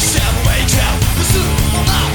Some wake up, this is my life